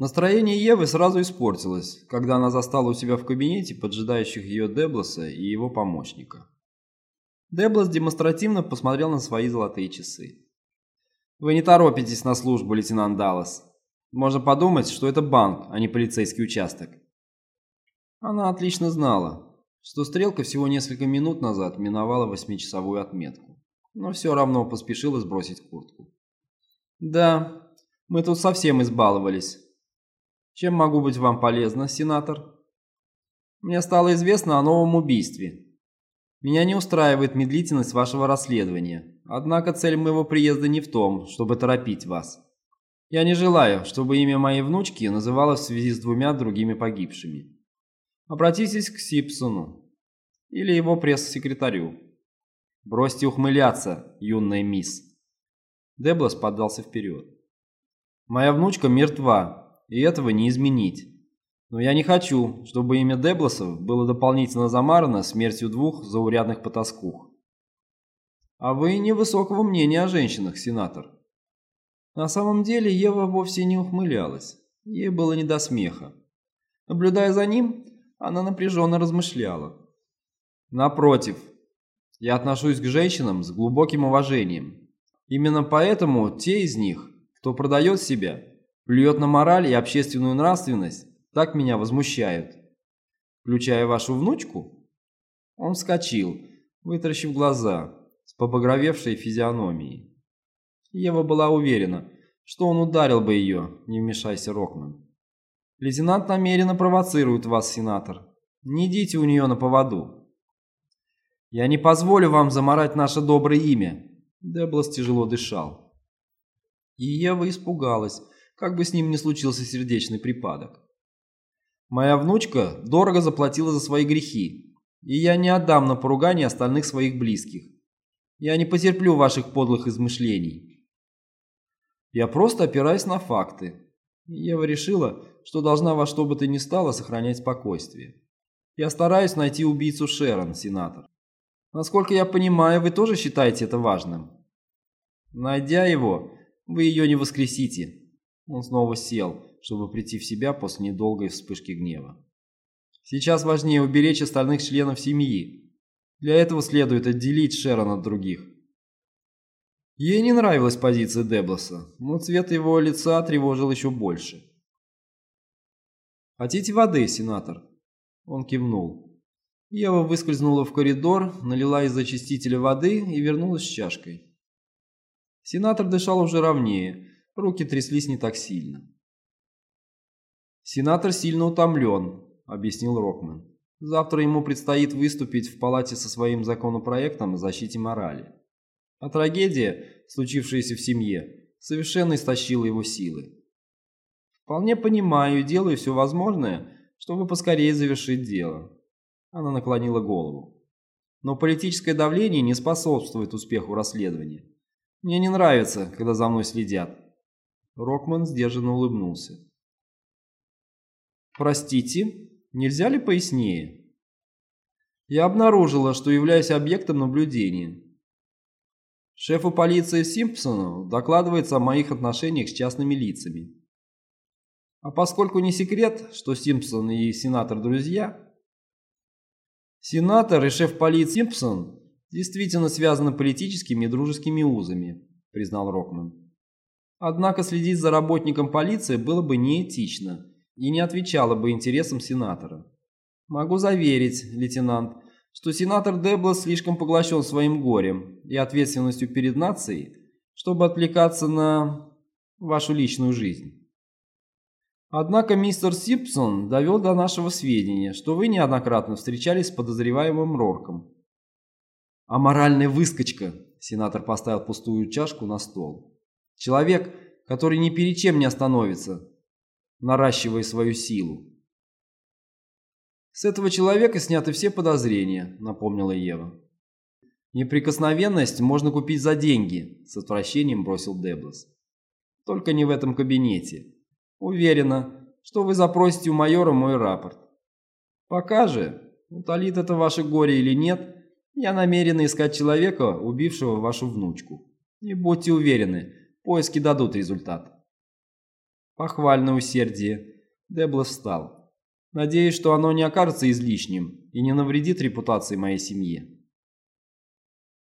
Настроение Евы сразу испортилось, когда она застала у себя в кабинете поджидающих ее Деблоса и его помощника. Деблос демонстративно посмотрел на свои золотые часы. «Вы не торопитесь на службу, лейтенант Даллас. Можно подумать, что это банк, а не полицейский участок». Она отлично знала, что стрелка всего несколько минут назад миновала восьмичасовую отметку, но все равно поспешила сбросить куртку. «Да, мы тут совсем избаловались». Чем могу быть вам полезна, сенатор? Мне стало известно о новом убийстве. Меня не устраивает медлительность вашего расследования. Однако цель моего приезда не в том, чтобы торопить вас. Я не желаю, чтобы имя моей внучки называлось в связи с двумя другими погибшими. Обратитесь к Сипсону или его пресс-секретарю. Бросьте ухмыляться, юная мисс. Деблас поддался вперед. Моя внучка мертва, и этого не изменить. Но я не хочу, чтобы имя Деблосов было дополнительно замарано смертью двух заурядных потаскух. А вы невысокого мнения о женщинах, сенатор. На самом деле Ева вовсе не ухмылялась. Ей было не до смеха. Наблюдая за ним, она напряженно размышляла. Напротив, я отношусь к женщинам с глубоким уважением. Именно поэтому те из них, кто продает себя, плюет на мораль и общественную нравственность, так меня возмущают. Включая вашу внучку?» Он вскочил, вытаращив глаза, с побагровевшей физиономией. Ева была уверена, что он ударил бы ее, не вмешайся, Рокман. «Лейтенант намеренно провоцирует вас, сенатор. Не идите у нее на поводу». «Я не позволю вам заморать наше доброе имя», — Деблас тяжело дышал. И Ева испугалась, как бы с ним не случился сердечный припадок. Моя внучка дорого заплатила за свои грехи, и я не отдам на поругание остальных своих близких. Я не потерплю ваших подлых измышлений. Я просто опираюсь на факты. Ева решила, что должна во что бы то ни стало сохранять спокойствие. Я стараюсь найти убийцу Шерон, сенатор. Насколько я понимаю, вы тоже считаете это важным. Найдя его, вы ее не воскресите, он снова сел, чтобы прийти в себя после недолгой вспышки гнева. Сейчас важнее уберечь остальных членов семьи. Для этого следует отделить Шерон от других. Ей не нравилась позиция Деблоса, но цвет его лица тревожил еще больше. «Хотите воды, сенатор?» Он кивнул. Ева выскользнула в коридор, налила из зачистителя воды и вернулась с чашкой. Сенатор дышал уже ровнее, Руки тряслись не так сильно. «Сенатор сильно утомлен», — объяснил Рокман. «Завтра ему предстоит выступить в палате со своим законопроектом о защите морали. А трагедия, случившаяся в семье, совершенно истощила его силы. Вполне понимаю и делаю все возможное, чтобы поскорее завершить дело». Она наклонила голову. «Но политическое давление не способствует успеху расследования. Мне не нравится, когда за мной следят. Рокман сдержанно улыбнулся. «Простите, нельзя ли пояснее?» «Я обнаружила, что являюсь объектом наблюдения. Шефу полиции Симпсону докладывается о моих отношениях с частными лицами. А поскольку не секрет, что Симпсон и сенатор друзья, сенатор и шеф полиции Симпсон действительно связаны политическими и дружескими узами, признал Рокман. Однако следить за работником полиции было бы неэтично и не отвечало бы интересам сенатора. Могу заверить, лейтенант, что сенатор Деблас слишком поглощен своим горем и ответственностью перед нацией, чтобы отвлекаться на вашу личную жизнь. Однако мистер Сипсон довел до нашего сведения, что вы неоднократно встречались с подозреваемым Рорком. «Аморальная выскочка!» – сенатор поставил пустую чашку на стол. Человек, который ни перед чем не остановится, наращивая свою силу. «С этого человека сняты все подозрения», — напомнила Ева. «Неприкосновенность можно купить за деньги», — с отвращением бросил Деблас. «Только не в этом кабинете. Уверена, что вы запросите у майора мой рапорт. Пока же, утолит это ваше горе или нет, я намерен искать человека, убившего вашу внучку. И будьте уверены, Поиски дадут результат. Похвальное усердие. Дебло встал. Надеюсь, что оно не окажется излишним и не навредит репутации моей семьи.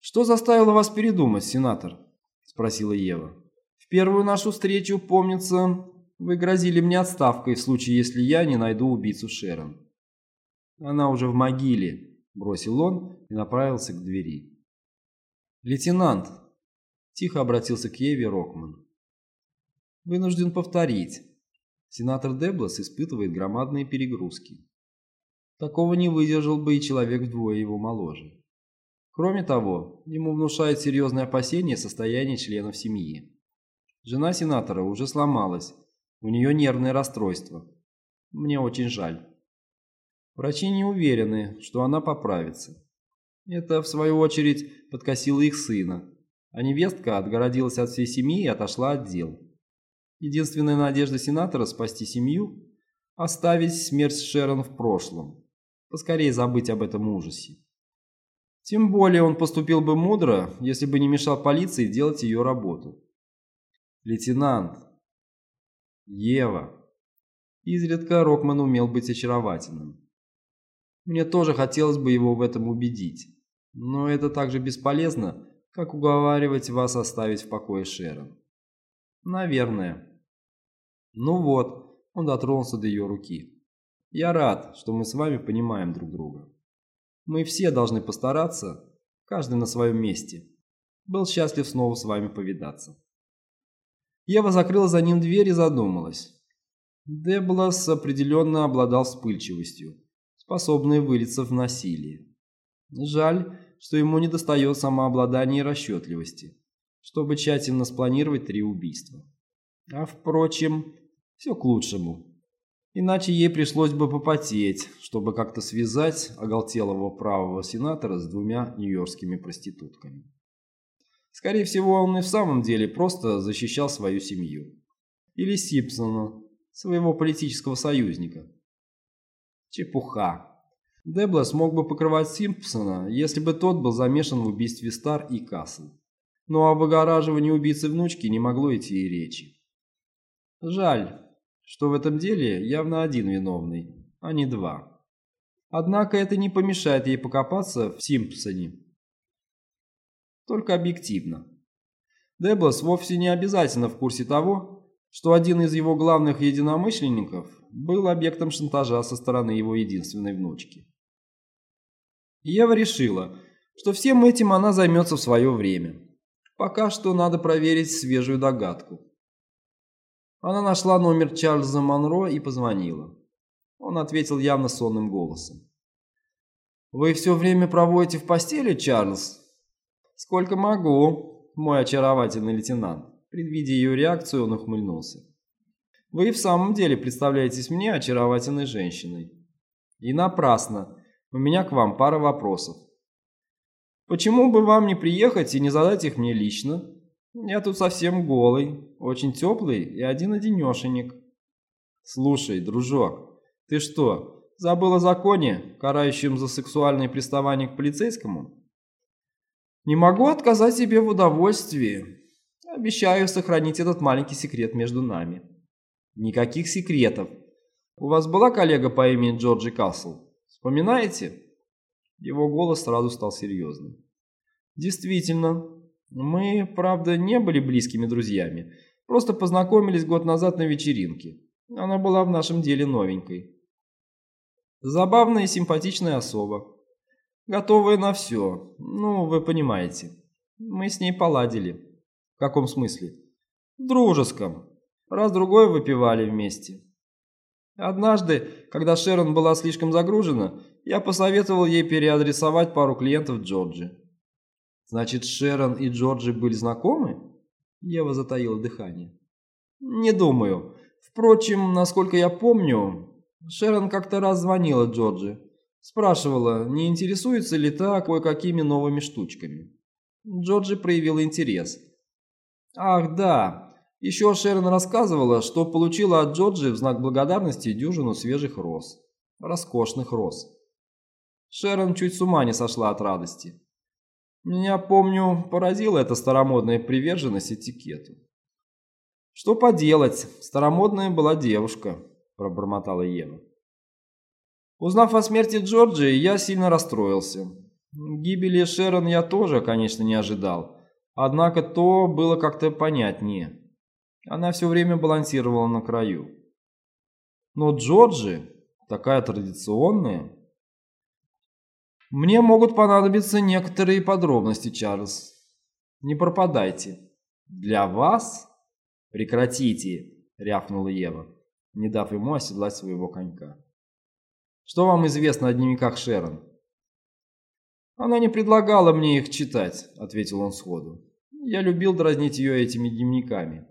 «Что заставило вас передумать, сенатор?» – спросила Ева. «В первую нашу встречу, помнится, вы грозили мне отставкой в случае, если я не найду убийцу Шерон». «Она уже в могиле», – бросил он и направился к двери. «Лейтенант», – тихо обратился к Еве Рокман. «Вынужден повторить. Сенатор Деблас испытывает громадные перегрузки. Такого не выдержал бы и человек вдвое его моложе. Кроме того, ему внушает серьезное опасение состояние членов семьи. Жена сенатора уже сломалась, у нее нервное расстройство. Мне очень жаль. Врачи не уверены, что она поправится. Это, в свою очередь, подкосило их сына, а невестка отгородилась от всей семьи и отошла от дел. Единственная надежда сенатора спасти семью – оставить смерть Шерон в прошлом, поскорее забыть об этом ужасе. Тем более он поступил бы мудро, если бы не мешал полиции делать ее работу. Лейтенант. Ева. Изредка Рокман умел быть очаровательным. Мне тоже хотелось бы его в этом убедить. Но это так же бесполезно, как уговаривать вас оставить в покое Шерон. Наверное. Ну вот, он дотронулся до ее руки. Я рад, что мы с вами понимаем друг друга. Мы все должны постараться, каждый на своем месте. Был счастлив снова с вами повидаться. Ева закрыла за ним дверь и задумалась. Деблас определенно обладал вспыльчивостью, способной вылиться в насилие. Жаль, что ему недостает самообладания и расчетливости, чтобы тщательно спланировать три убийства. А впрочем, все к лучшему. Иначе ей пришлось бы попотеть, чтобы как-то связать оголтелого правого сенатора с двумя нью-йоркскими проститутками. Скорее всего, он и в самом деле просто защищал свою семью. Или Сипсона, своего политического союзника. Чепуха. Дебла смог бы покрывать Симпсона, если бы тот был замешан в убийстве Стар и Касл. Но об огораживании убийцы внучки не могло идти и речи. Жаль, что в этом деле явно один виновный, а не два. Однако это не помешает ей покопаться в Симпсоне. Только объективно. Деблас вовсе не обязательно в курсе того, что один из его главных единомышленников был объектом шантажа со стороны его единственной внучки. Ева решила, что всем этим она займется в свое время. Пока что надо проверить свежую догадку. Она нашла номер Чарльза Монро и позвонила. Он ответил явно сонным голосом. «Вы все время проводите в постели, Чарльз?» «Сколько могу, мой очаровательный лейтенант». Предвидя ее реакцию, он ухмыльнулся. «Вы в самом деле представляетесь мне очаровательной женщиной. И напрасно. У меня к вам пара вопросов. Почему бы вам не приехать и не задать их мне лично?» Я тут совсем голый, очень теплый и один-одинешенек. Слушай, дружок, ты что, забыл о законе, карающем за сексуальное приставание к полицейскому? Не могу отказать себе в удовольствии. Обещаю сохранить этот маленький секрет между нами. Никаких секретов. У вас была коллега по имени Джорджи Касл? Вспоминаете? Его голос сразу стал серьезным. Действительно, мы, правда, не были близкими друзьями, просто познакомились год назад на вечеринке. Она была в нашем деле новенькой. Забавная и симпатичная особа. Готовая на все. Ну, вы понимаете. Мы с ней поладили. В каком смысле? В дружеском. Раз-другой выпивали вместе. Однажды, когда Шерон была слишком загружена, я посоветовал ей переадресовать пару клиентов Джорджи. Значит, Шерон и Джорджи были знакомы? Ева затаила дыхание. Не думаю. Впрочем, насколько я помню, Шерон как-то раз звонила Джорджи. Спрашивала, не интересуется ли та кое-какими новыми штучками. Джорджи проявила интерес. Ах, да. Еще Шерон рассказывала, что получила от Джорджи в знак благодарности дюжину свежих роз. Роскошных роз. Шерон чуть с ума не сошла от радости. Меня, помню, поразила эта старомодная приверженность этикету. «Что поделать, старомодная была девушка», – пробормотала Ева. Узнав о смерти Джорджи, я сильно расстроился. Гибели Шерон я тоже, конечно, не ожидал. Однако то было как-то понятнее. Она все время балансировала на краю. Но Джорджи такая традиционная. Мне могут понадобиться некоторые подробности, Чарльз. Не пропадайте. Для вас? Прекратите, рявкнула Ева, не дав ему оседлать своего конька. Что вам известно о дневниках Шерон? Она не предлагала мне их читать, ответил он сходу. Я любил дразнить ее этими дневниками.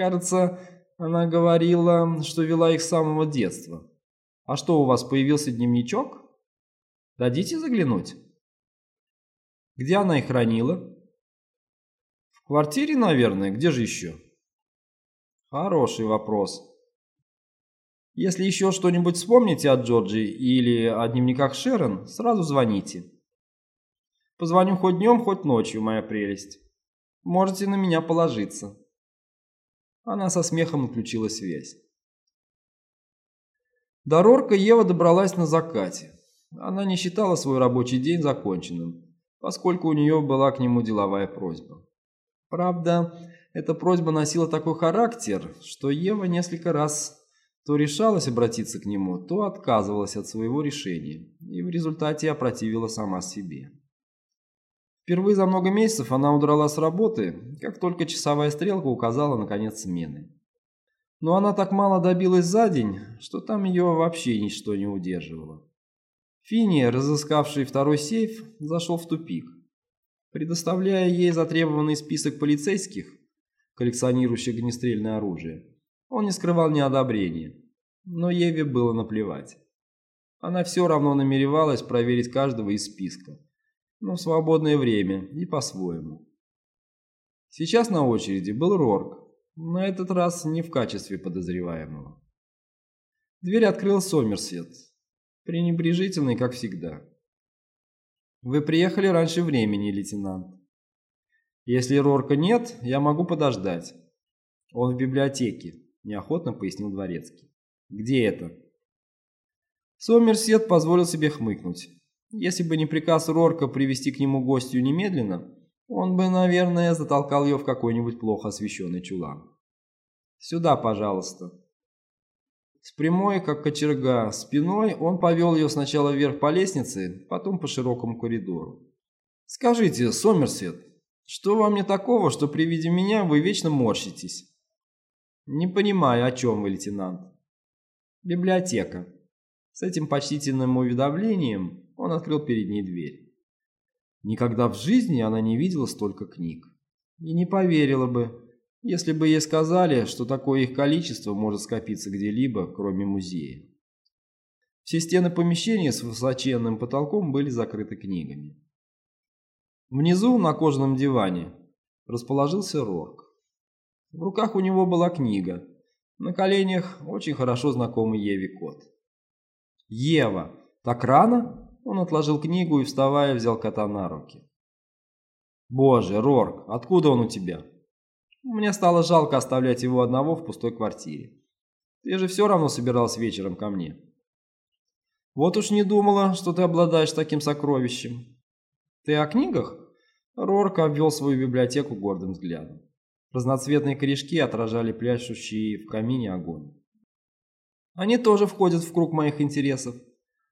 Кажется, она говорила, что вела их с самого детства. А что, у вас появился дневничок? Дадите заглянуть? Где она их хранила? В квартире, наверное. Где же еще? Хороший вопрос. Если еще что-нибудь вспомните о Джорджи или о дневниках Шерон, сразу звоните. Позвоню хоть днем, хоть ночью, моя прелесть. Можете на меня положиться. Она со смехом отключила связь. До Рорка Ева добралась на закате. Она не считала свой рабочий день законченным, поскольку у нее была к нему деловая просьба. Правда, эта просьба носила такой характер, что Ева несколько раз то решалась обратиться к нему, то отказывалась от своего решения, и в результате опротивила сама себе. Впервые за много месяцев она удрала с работы, как только часовая стрелка указала на конец смены. Но она так мало добилась за день, что там ее вообще ничто не удерживало. Финни, разыскавший второй сейф, зашел в тупик. Предоставляя ей затребованный список полицейских, коллекционирующих огнестрельное оружие, он не скрывал неодобрения. Но Еве было наплевать. Она все равно намеревалась проверить каждого из списка, но в свободное время и по-своему. Сейчас на очереди был Рорк, на этот раз не в качестве подозреваемого. Дверь открыл Сомерсет, пренебрежительный, как всегда. «Вы приехали раньше времени, лейтенант. Если Рорка нет, я могу подождать. Он в библиотеке», – неохотно пояснил Дворецкий. «Где это?» Сомерсет позволил себе хмыкнуть. Если бы не приказ Рорка привести к нему гостью немедленно, он бы, наверное, затолкал ее в какой-нибудь плохо освещенный чулан. «Сюда, пожалуйста». С прямой, как кочерга, спиной он повел ее сначала вверх по лестнице, потом по широкому коридору. «Скажите, Сомерсет, что вам не такого, что при виде меня вы вечно морщитесь?» «Не понимаю, о чем вы, лейтенант». «Библиотека». С этим почтительным уведомлением он открыл перед ней дверь. Никогда в жизни она не видела столько книг. И не поверила бы, если бы ей сказали, что такое их количество может скопиться где-либо, кроме музея. Все стены помещения с высоченным потолком были закрыты книгами. Внизу, на кожаном диване, расположился Рорк. В руках у него была книга, на коленях очень хорошо знакомый Еве кот. «Ева, так рано?» Он отложил книгу и, вставая, взял кота на руки. «Боже, Рорк, откуда он у тебя?» Мне стало жалко оставлять его одного в пустой квартире. Ты же все равно собирался вечером ко мне. Вот уж не думала, что ты обладаешь таким сокровищем. Ты о книгах? Рорк обвел свою библиотеку гордым взглядом. Разноцветные корешки отражали пляшущий в камине огонь. Они тоже входят в круг моих интересов.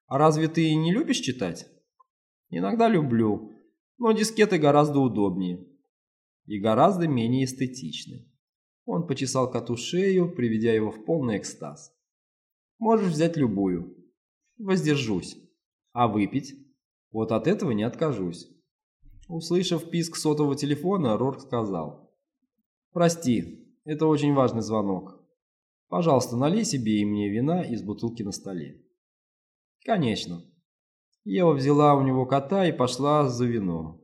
А разве ты не любишь читать? Иногда люблю, но дискеты гораздо удобнее. И гораздо менее эстетичны. Он почесал коту шею, приведя его в полный экстаз. Можешь взять любую. Воздержусь. А выпить? Вот от этого не откажусь. Услышав писк сотового телефона, Рорк сказал. «Прости, это очень важный звонок. Пожалуйста, налей себе и мне вина из бутылки на столе». Конечно. Ева взяла у него кота и пошла за вином.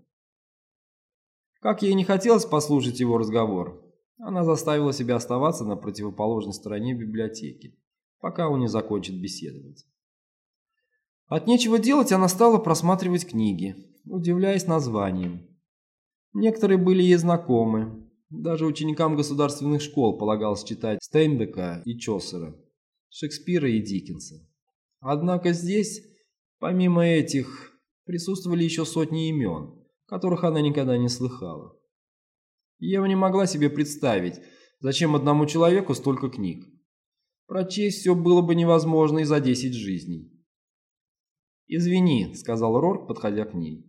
Как ей не хотелось послушать его разговор, она заставила себя оставаться на противоположной стороне библиотеки, пока он не закончит беседовать. От нечего делать она стала просматривать книги, удивляясь названиям. Некоторые были ей знакомы, Даже ученикам государственных школ полагалось читать Стейнбека и Чосера, Шекспира и Диккенса. Однако здесь, помимо этих, присутствовали еще сотни имен, которых она никогда не слыхала. Ева не могла себе представить, зачем одному человеку столько книг. Прочесть все было бы невозможно и за десять жизней. «Извини», — сказал Рорк, подходя к ней.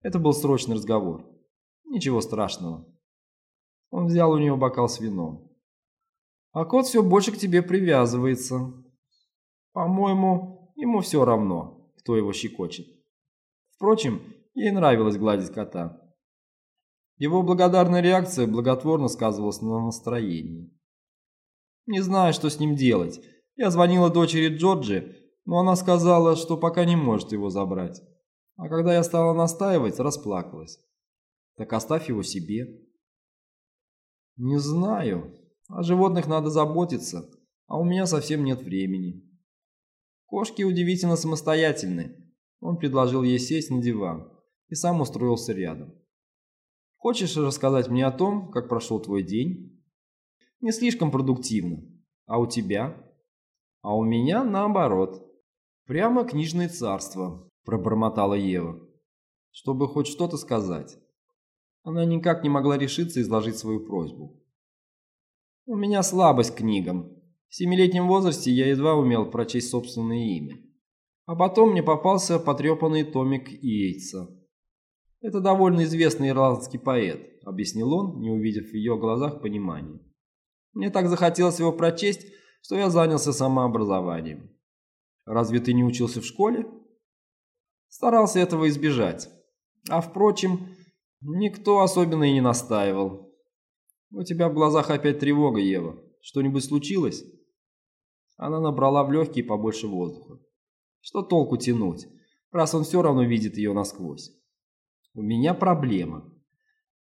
Это был срочный разговор. Ничего страшного. Он взял у нее бокал с вином. А кот все больше к тебе привязывается. По-моему, ему все равно, кто его щекочет. Впрочем, ей нравилось гладить кота. Его благодарная реакция благотворно сказывалась на настроении. Не знаю, что с ним делать. Я звонила дочери Джорджи, но она сказала, что пока не может его забрать. А когда я стала настаивать, расплакалась. Так оставь его себе. Не знаю. О животных надо заботиться, а у меня совсем нет времени. Кошки удивительно самостоятельны. Он предложил ей сесть на диван и сам устроился рядом. Хочешь рассказать мне о том, как прошел твой день? Не слишком продуктивно. А у тебя? А у меня наоборот. Прямо книжное царство, пробормотала Ева, чтобы хоть что-то сказать. Она никак не могла решиться изложить свою просьбу. У меня слабость к книгам. В семилетнем возрасте я едва умел прочесть собственное имя. А потом мне попался потрепанный томик Иейтса. Это довольно известный ирландский поэт, объяснил он, не увидев в ее глазах понимания. Мне так захотелось его прочесть, что я занялся самообразованием. Разве ты не учился в школе? Старался этого избежать. А впрочем, никто особенно и не настаивал. У тебя в глазах опять тревога, Ева. Что-нибудь случилось? Она набрала в легкие побольше воздуха. Что толку тянуть, раз он все равно видит ее насквозь? У меня проблема.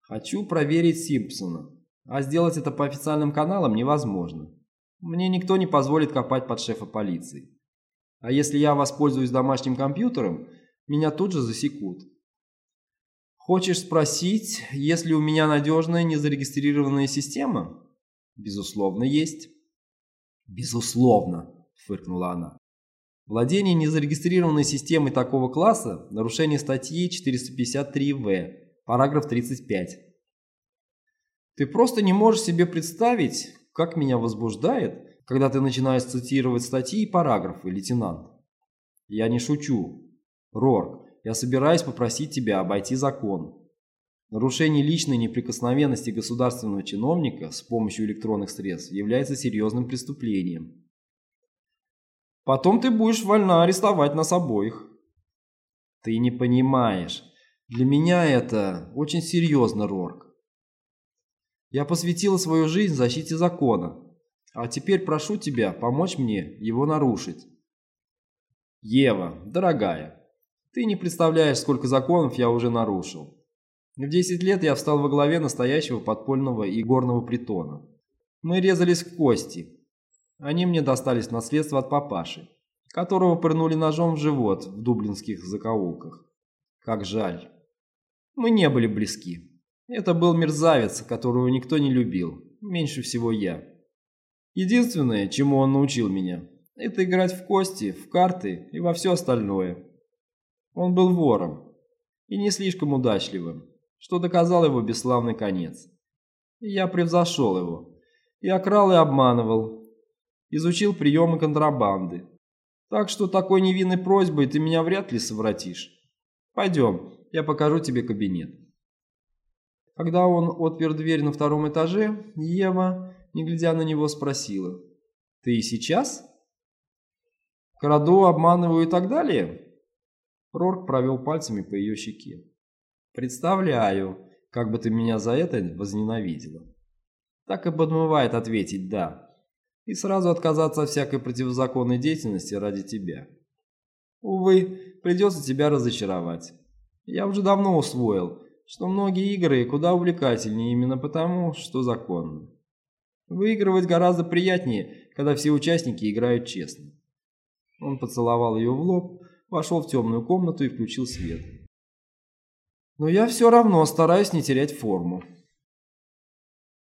Хочу проверить Симпсона. А сделать это по официальным каналам невозможно. Мне никто не позволит копать под шефа полиции. А если я воспользуюсь домашним компьютером, меня тут же засекут. Хочешь спросить, есть ли у меня надежная незарегистрированная система? Безусловно, есть. Безусловно, фыркнула она. Владение незарегистрированной системой такого класса – нарушение статьи 453В, параграф 35. Ты просто не можешь себе представить, как меня возбуждает, когда ты начинаешь цитировать статьи и параграфы, лейтенант. Я не шучу. Рорк, я собираюсь попросить тебя обойти закон. Нарушение личной неприкосновенности государственного чиновника с помощью электронных средств является серьезным преступлением. Потом ты будешь вольна арестовать нас обоих. Ты не понимаешь. Для меня это очень серьезно, Рорк. Я посвятила свою жизнь защите закона, а теперь прошу тебя помочь мне его нарушить. Ева, дорогая, ты не представляешь, сколько законов я уже нарушил. В 10 лет я встал во главе настоящего подпольного и горного притона. Мы резались в кости. Они мне достались в наследство от папаши, которого пырнули ножом в живот в дублинских закоулках. Как жаль. Мы не были близки. Это был мерзавец, которого никто не любил, меньше всего я. Единственное, чему он научил меня, это играть в кости, в карты и во все остальное. Он был вором и не слишком удачливым, что доказал его бесславный конец. я превзошел его. Я крал и обманывал, изучил приемы контрабанды. Так что такой невинной просьбой ты меня вряд ли совратишь. Пойдем, я покажу тебе кабинет. Когда он отпер дверь на втором этаже, Ева, не глядя на него, спросила. «Ты и сейчас?» «Краду, обманываю и так далее?» Рорк провел пальцами по ее щеке. «Представляю, как бы ты меня за это возненавидела». Так и подмывает ответить «да» и сразу отказаться от всякой противозаконной деятельности ради тебя. Увы, придется тебя разочаровать. Я уже давно усвоил, что многие игры куда увлекательнее именно потому, что законны. Выигрывать гораздо приятнее, когда все участники играют честно. Он поцеловал ее в лоб, вошел в темную комнату и включил свет. Но я все равно стараюсь не терять форму.